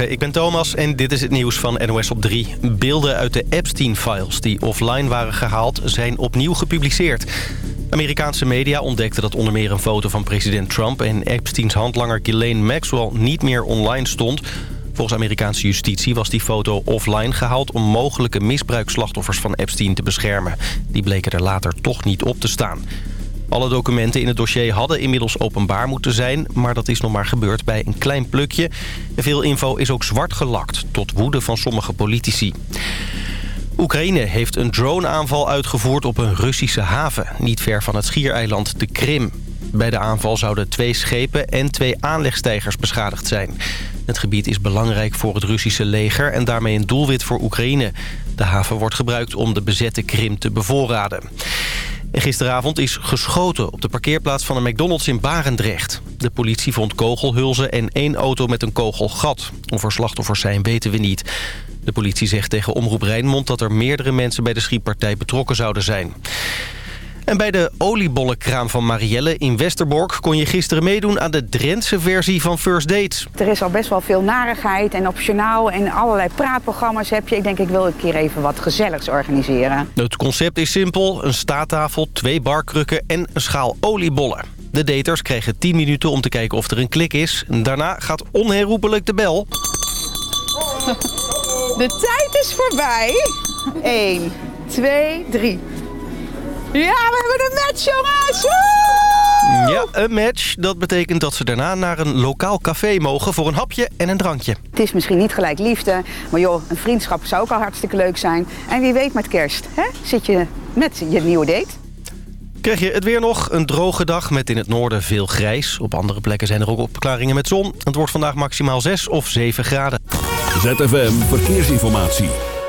Ik ben Thomas en dit is het nieuws van NOS op 3. Beelden uit de Epstein-files die offline waren gehaald zijn opnieuw gepubliceerd. Amerikaanse media ontdekten dat onder meer een foto van president Trump... en Epsteins handlanger Ghislaine Maxwell niet meer online stond. Volgens Amerikaanse justitie was die foto offline gehaald... om mogelijke misbruikslachtoffers van Epstein te beschermen. Die bleken er later toch niet op te staan. Alle documenten in het dossier hadden inmiddels openbaar moeten zijn... maar dat is nog maar gebeurd bij een klein plukje. Veel info is ook zwart gelakt, tot woede van sommige politici. Oekraïne heeft een droneaanval uitgevoerd op een Russische haven... niet ver van het schiereiland de Krim. Bij de aanval zouden twee schepen en twee aanlegstijgers beschadigd zijn. Het gebied is belangrijk voor het Russische leger... en daarmee een doelwit voor Oekraïne. De haven wordt gebruikt om de bezette Krim te bevoorraden. Gisteravond is geschoten op de parkeerplaats van een McDonald's in Barendrecht. De politie vond kogelhulzen en één auto met een kogelgat. Of er slachtoffers zijn weten we niet. De politie zegt tegen Omroep Rijnmond dat er meerdere mensen bij de schietpartij betrokken zouden zijn. En bij de oliebollenkraam van Marielle in Westerbork... kon je gisteren meedoen aan de Drentse versie van First Date. Er is al best wel veel narigheid en op journaal en allerlei praatprogramma's heb je. Ik denk ik wil een keer even wat gezelligs organiseren. Het concept is simpel. Een staattafel, twee barkrukken en een schaal oliebollen. De daters kregen 10 minuten om te kijken of er een klik is. Daarna gaat onherroepelijk de bel. De tijd is voorbij. 1, 2, 3. Ja, we hebben een match, jongens! Ja, een match. Dat betekent dat ze daarna naar een lokaal café mogen voor een hapje en een drankje. Het is misschien niet gelijk liefde, maar joh, een vriendschap zou ook al hartstikke leuk zijn. En wie weet met kerst, hè? zit je met je nieuwe date. Krijg je het weer nog. Een droge dag met in het noorden veel grijs. Op andere plekken zijn er ook opklaringen met zon. Het wordt vandaag maximaal 6 of 7 graden. ZFM Verkeersinformatie.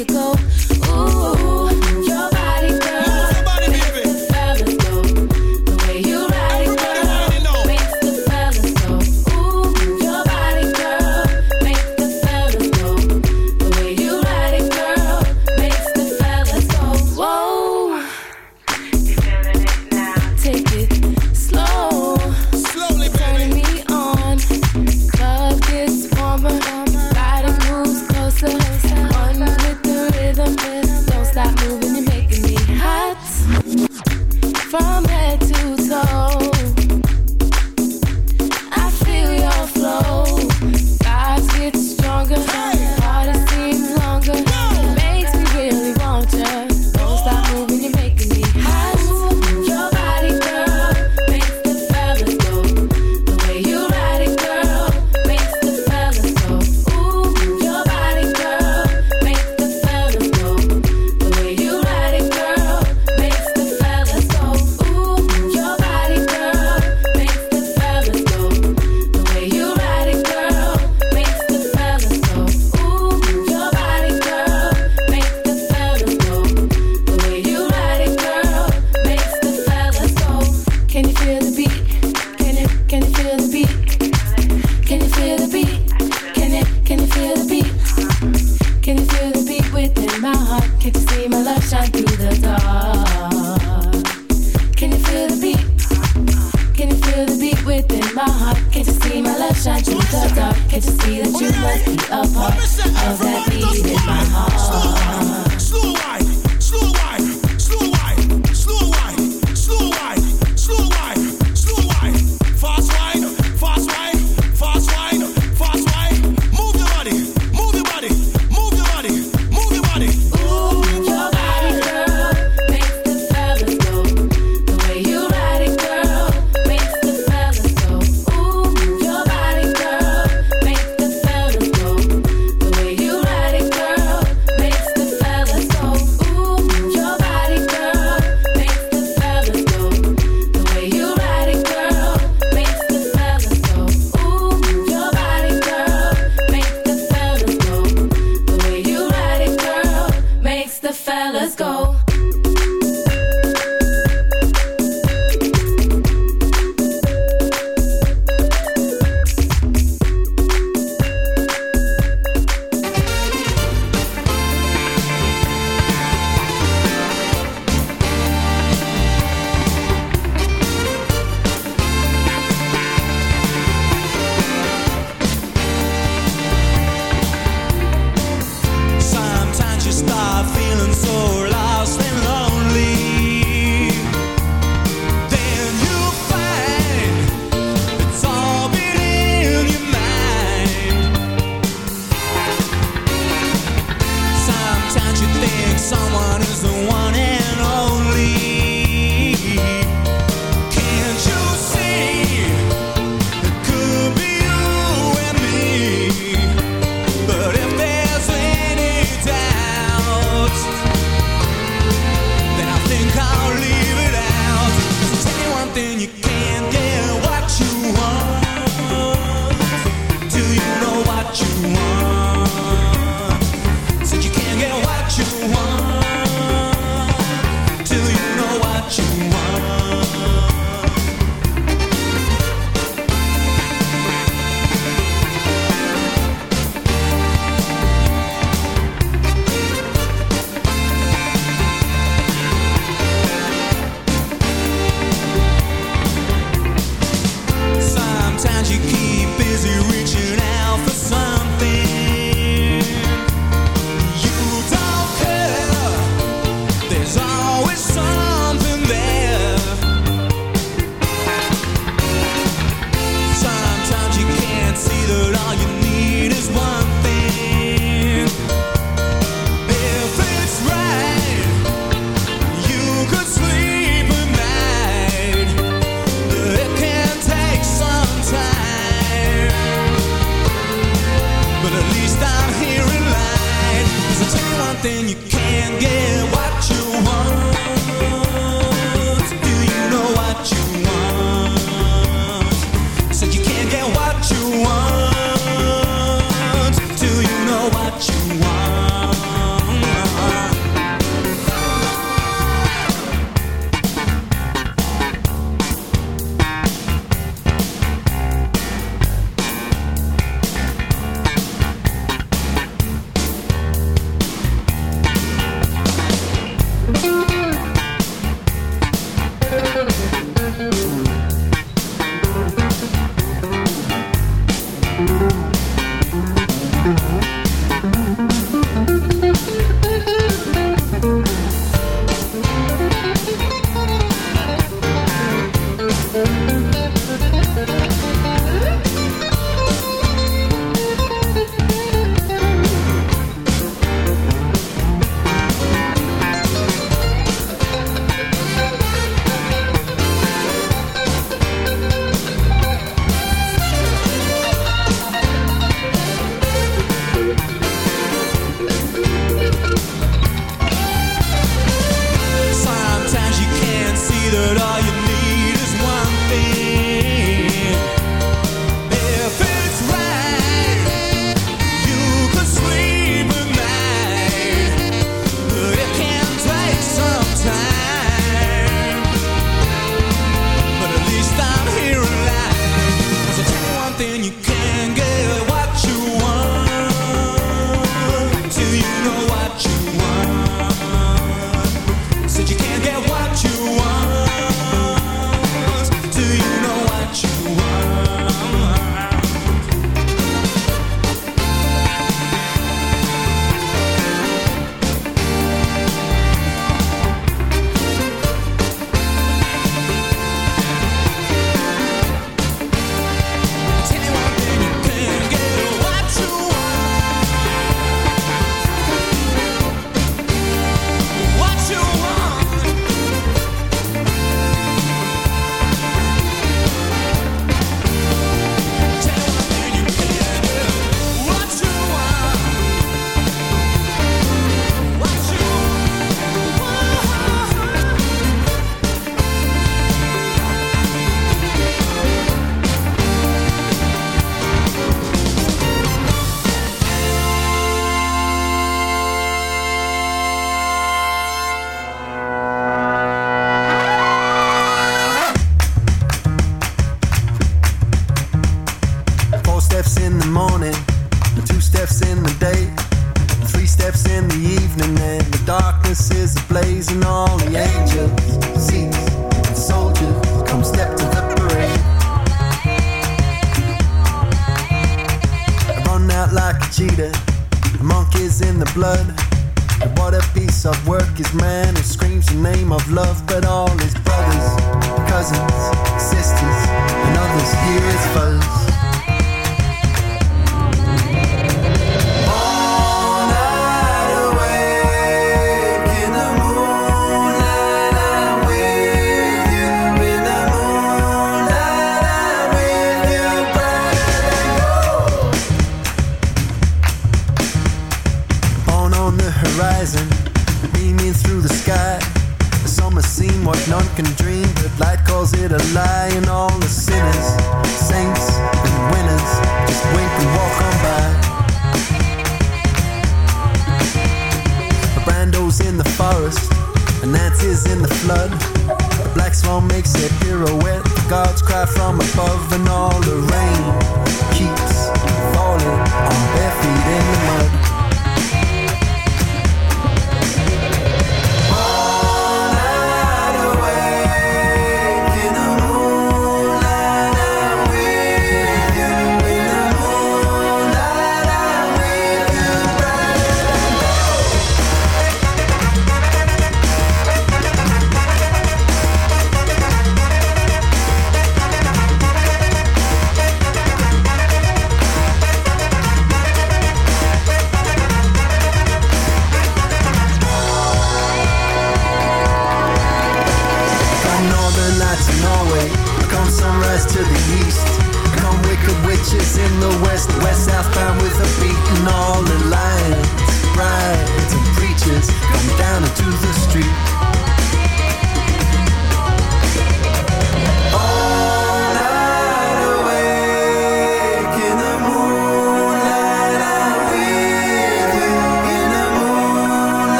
it go. you.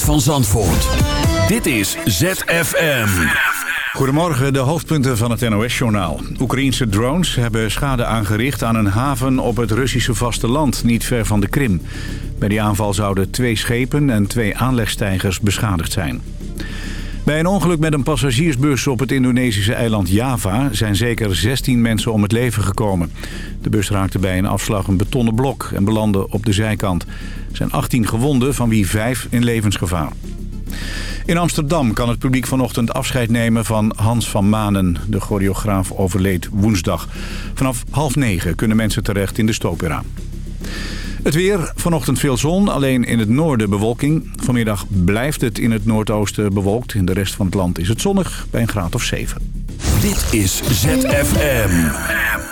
van Zandvoort. Dit is ZFM. Goedemorgen, de hoofdpunten van het NOS-journaal. Oekraïense drones hebben schade aangericht aan een haven op het Russische vasteland, niet ver van de Krim. Bij die aanval zouden twee schepen en twee aanlegstijgers beschadigd zijn. Bij een ongeluk met een passagiersbus op het Indonesische eiland Java... zijn zeker 16 mensen om het leven gekomen. De bus raakte bij een afslag een betonnen blok en belandde op de zijkant. Er zijn 18 gewonden, van wie 5 in levensgevaar. In Amsterdam kan het publiek vanochtend afscheid nemen van Hans van Manen. De choreograaf overleed woensdag. Vanaf half negen kunnen mensen terecht in de Stopera. Het weer, vanochtend veel zon, alleen in het noorden bewolking. Vanmiddag blijft het in het noordoosten bewolkt. In de rest van het land is het zonnig bij een graad of 7. Dit is ZFM.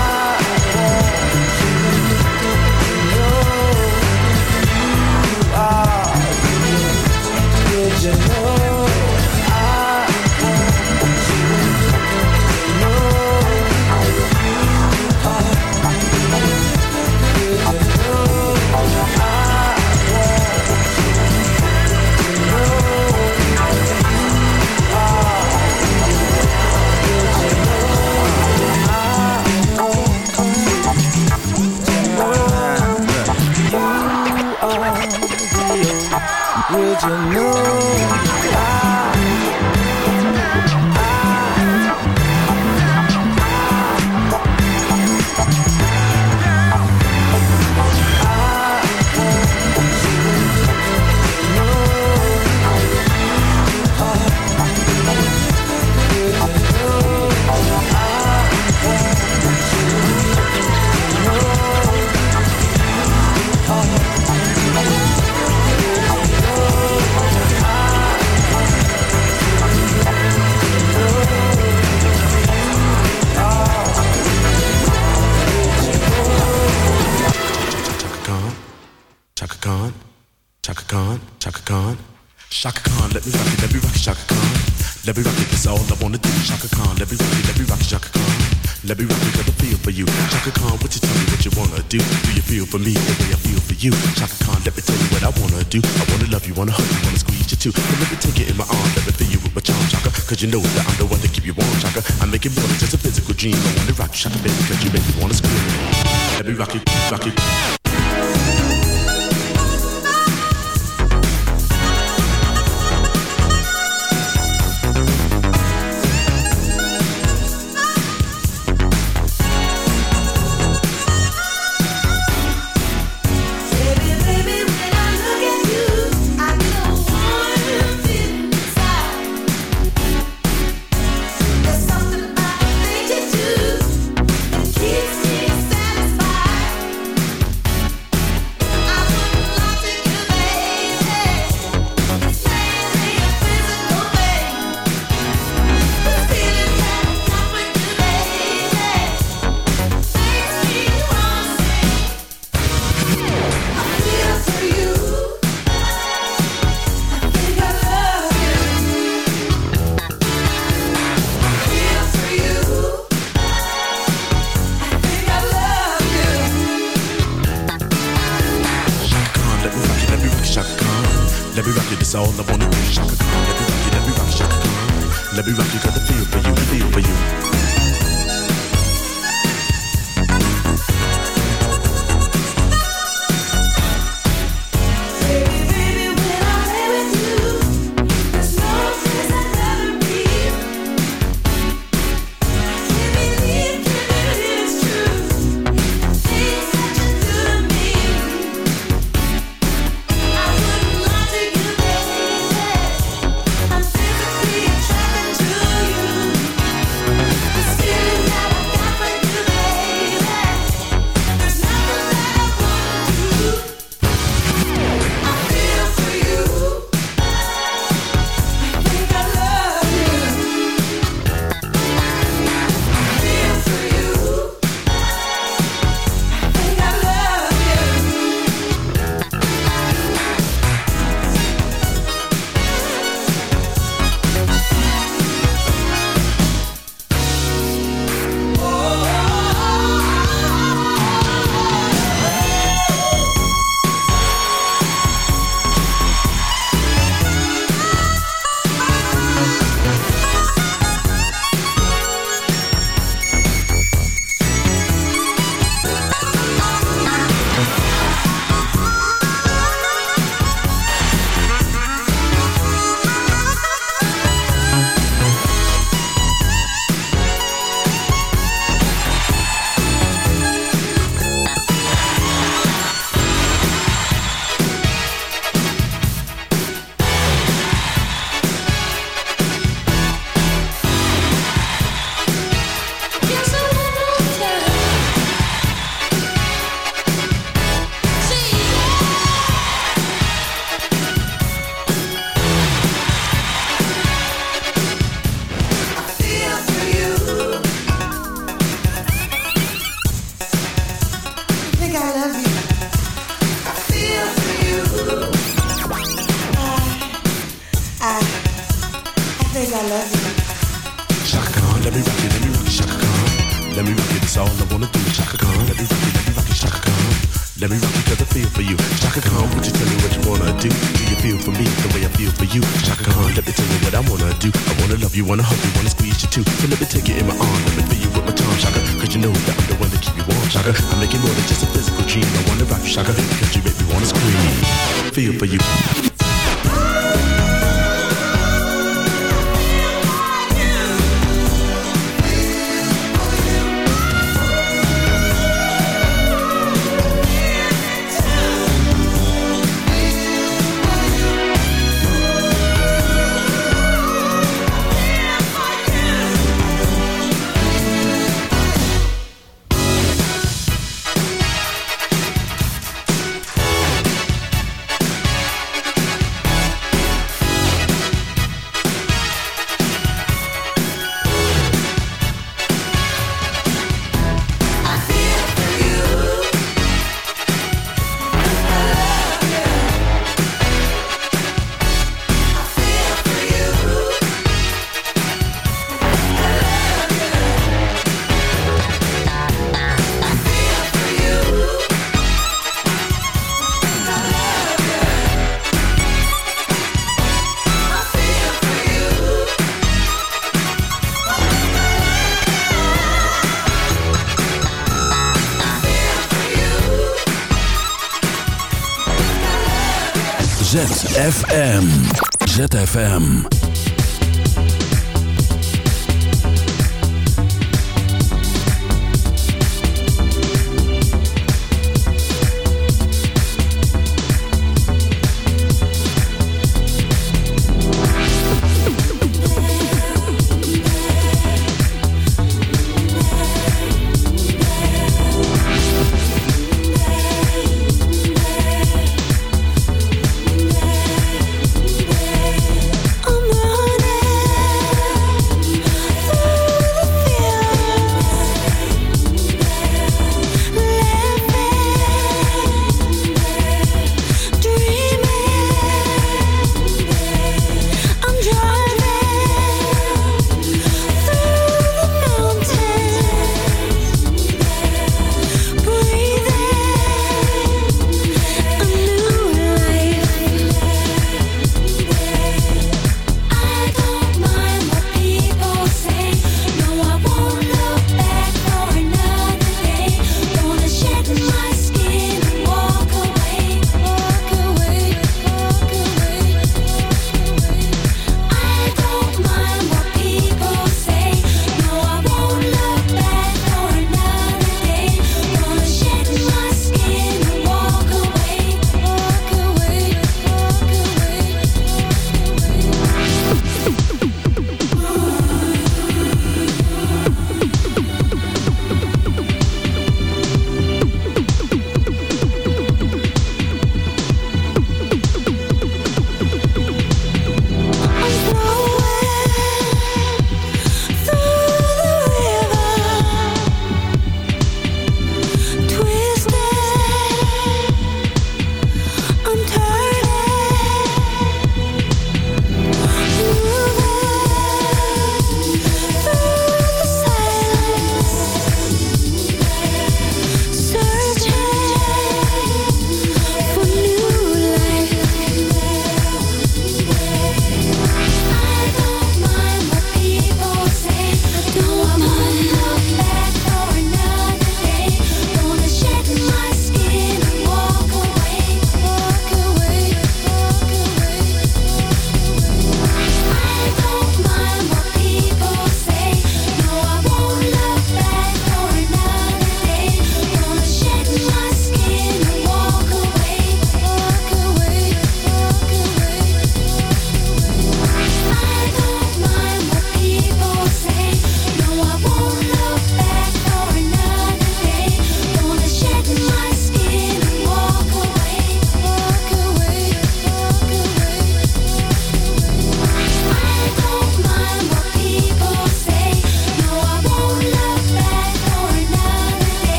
know that I'm the one to keep you warm, Shaka. I make it more than just a physical dream. I wanna rock you, Shaka, baby, cause you make me wanna scream. Let me rock it, rock it.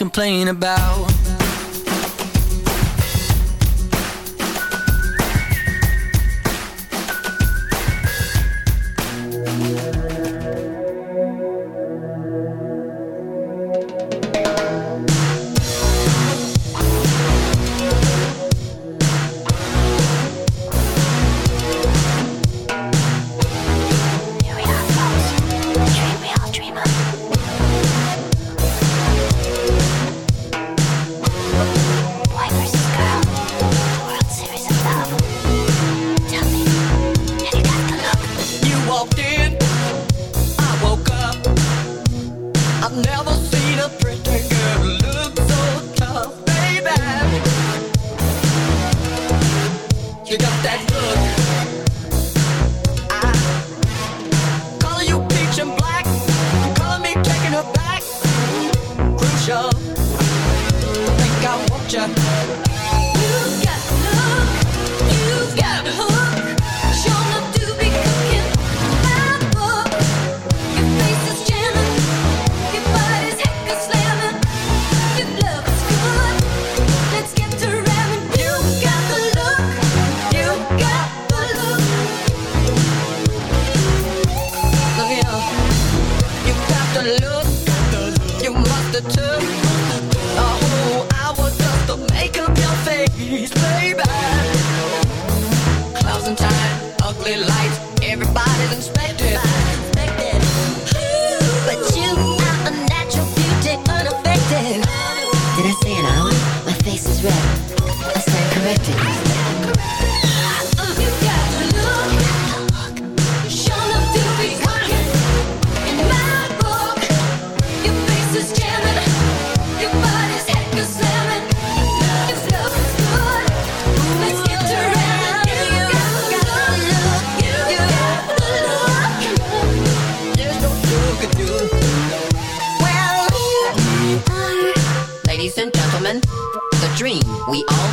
Complain about. You got that look.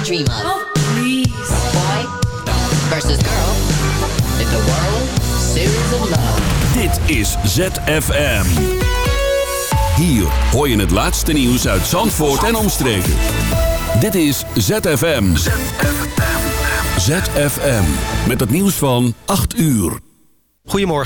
Dream of. Boy versus girl in the world series of love. Dit is ZFM. Hier hoor je het laatste nieuws uit Zandvoort en omstreken. Dit is ZFM. ZFM. Met het nieuws van 8 uur. Goedemorgen.